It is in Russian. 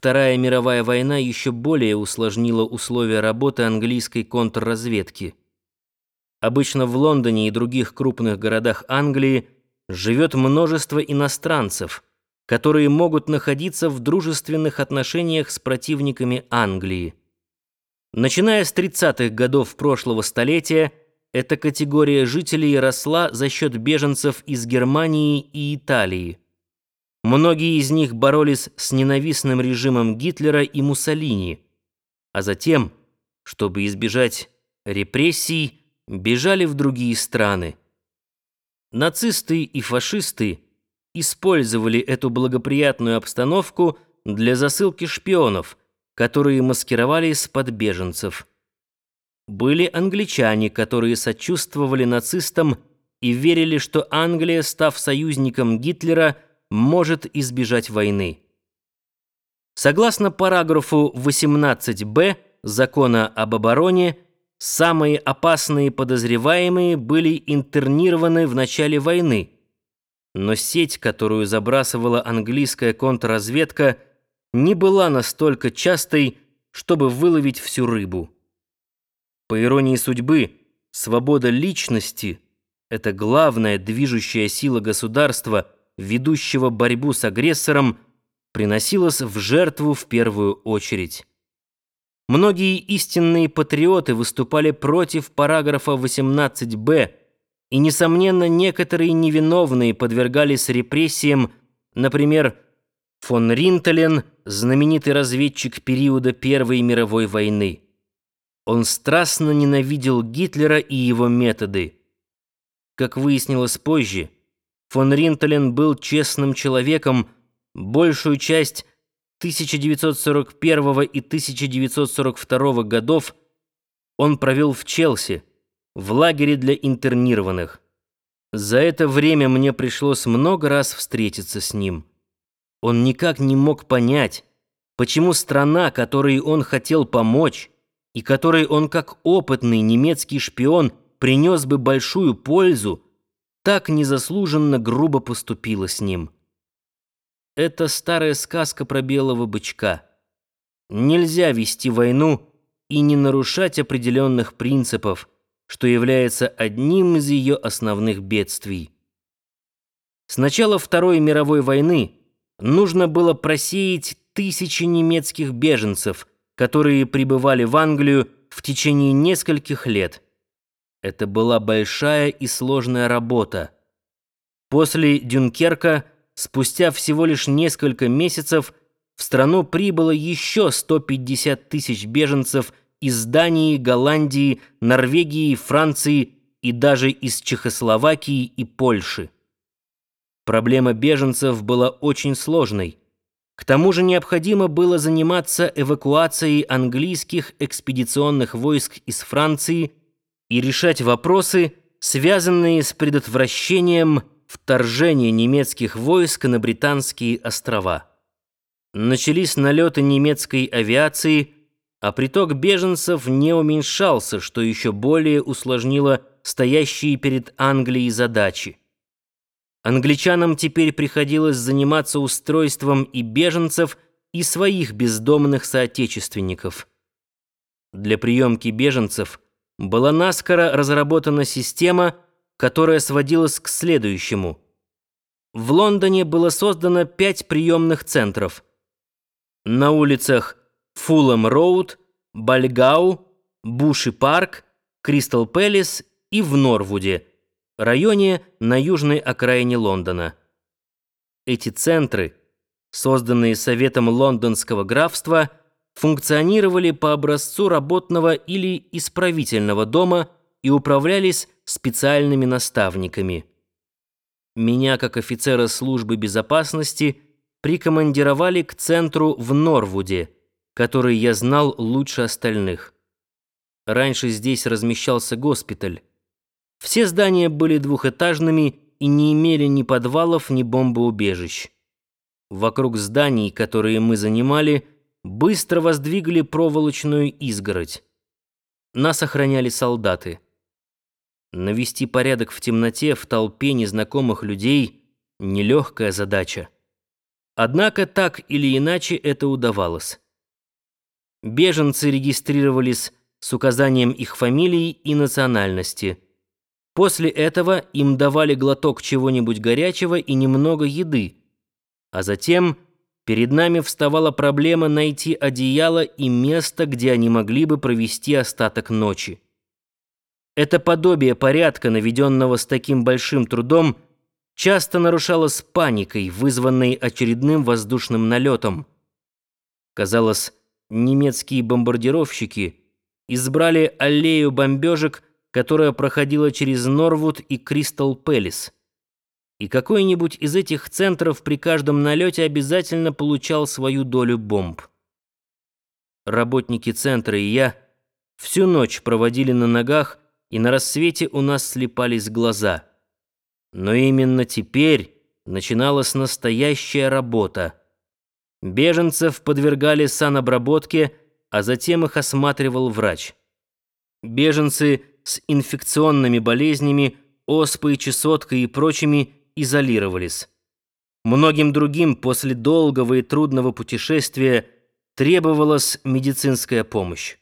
Вторая мировая война еще более усложнила условия работы английской контрразведки. Обычно в Лондоне и других крупных городах Англии живет множество иностранцев, которые могут находиться в дружественных отношениях с противниками Англии. Начиная с 30-х годов прошлого столетия, эта категория жителей росла за счет беженцев из Германии и Италии. Многие из них боролись с ненавистным режимом Гитлера и Муссолини, а затем, чтобы избежать репрессий, бежали в другие страны. Нацисты и фашисты использовали эту благоприятную обстановку для засылки шпионов, которые маскировались под беженцев. Были англичане, которые сочувствовали нацистам и верили, что Англия, став союзником Гитлера, может избежать войны. Согласно параграфу 18б Закона об обороне, Самые опасные подозреваемые были интернированы в начале войны, но сеть, которую забрасывала английская контрразведка, не была настолько частой, чтобы выловить всю рыбу. По иронии судьбы, свобода личности — это главная движущая сила государства, ведущего борьбу с агрессором, приносилась в жертву в первую очередь. Многие истинные патриоты выступали против параграфа 18б, и, несомненно, некоторые невиновные подвергались репрессиям, например, фон Ринтелен, знаменитый разведчик периода Первой мировой войны. Он страстно ненавидел Гитлера и его методы. Как выяснилось позже, фон Ринтелен был честным человеком, большую часть 1941 и 1942 годов он провел в Челси, в лагере для интернированных. За это время мне пришлось много раз встретиться с ним. Он никак не мог понять, почему страна, которой он хотел помочь, и которой он как опытный немецкий шпион принес бы большую пользу, так незаслуженно грубо поступила с ним. Это старая сказка про белого бычка. Нельзя вести войну и не нарушать определенных принципов, что является одним из ее основных бедствий. С начала Второй мировой войны нужно было просеять тысячи немецких беженцев, которые прибывали в Англию в течение нескольких лет. Это была большая и сложная работа. После Дюнкерка – спустя всего лишь несколько месяцев в страну прибыло еще 150 тысяч беженцев из Дании, Голландии, Норвегии, Франции и даже из Чехословакии и Польши. Проблема беженцев была очень сложной. К тому же необходимо было заниматься эвакуацией английских экспедиционных войск из Франции и решать вопросы, связанные с предотвращением вторжение немецких войск на Британские острова. Начались налеты немецкой авиации, а приток беженцев не уменьшался, что еще более усложнило стоящие перед Англией задачи. Англичанам теперь приходилось заниматься устройством и беженцев, и своих бездомных соотечественников. Для приемки беженцев была наскоро разработана система – которая сводилась к следующему. В Лондоне было создано пять приемных центров. На улицах Фулхэм-Роуд, Бальгау, Буши-Парк, Кристал Пэлис и в Норвуде, районе на южной окраине Лондона. Эти центры, созданные Советом Лондонского графства, функционировали по образцу работного или исправительного дома и управлялись специальными наставниками. Меня, как офицера службы безопасности, прикомандировали к центру в Норвуде, который я знал лучше остальных. Раньше здесь размещался госпиталь. Все здания были двухэтажными и не имели ни подвалов, ни бомбоубежищ. Вокруг зданий, которые мы занимали, быстро воздвигли проволочную изгородь. Нас охраняли солдаты. Навести порядок в темноте в толпе незнакомых людей — нелегкая задача. Однако так или иначе это удавалось. Беженцы регистрировались с указанием их фамилий и национальности. После этого им давали глоток чего-нибудь горячего и немного еды, а затем перед нами вставала проблема найти одеяло и место, где они могли бы провести остаток ночи. Это подобие порядка, наведенного с таким большим трудом, часто нарушалось паникой, вызванной очередным воздушным налетом. Казалось, немецкие бомбардировщики избрали аллею бомбежек, которая проходила через Норвуд и Кристал Пэлис. И какой-нибудь из этих центров при каждом налете обязательно получал свою долю бомб. Работники центра и я всю ночь проводили на ногах, и на рассвете у нас слепались глаза. Но именно теперь начиналась настоящая работа. Беженцев подвергали санобработке, а затем их осматривал врач. Беженцы с инфекционными болезнями, оспой, чесоткой и прочими изолировались. Многим другим после долгого и трудного путешествия требовалась медицинская помощь.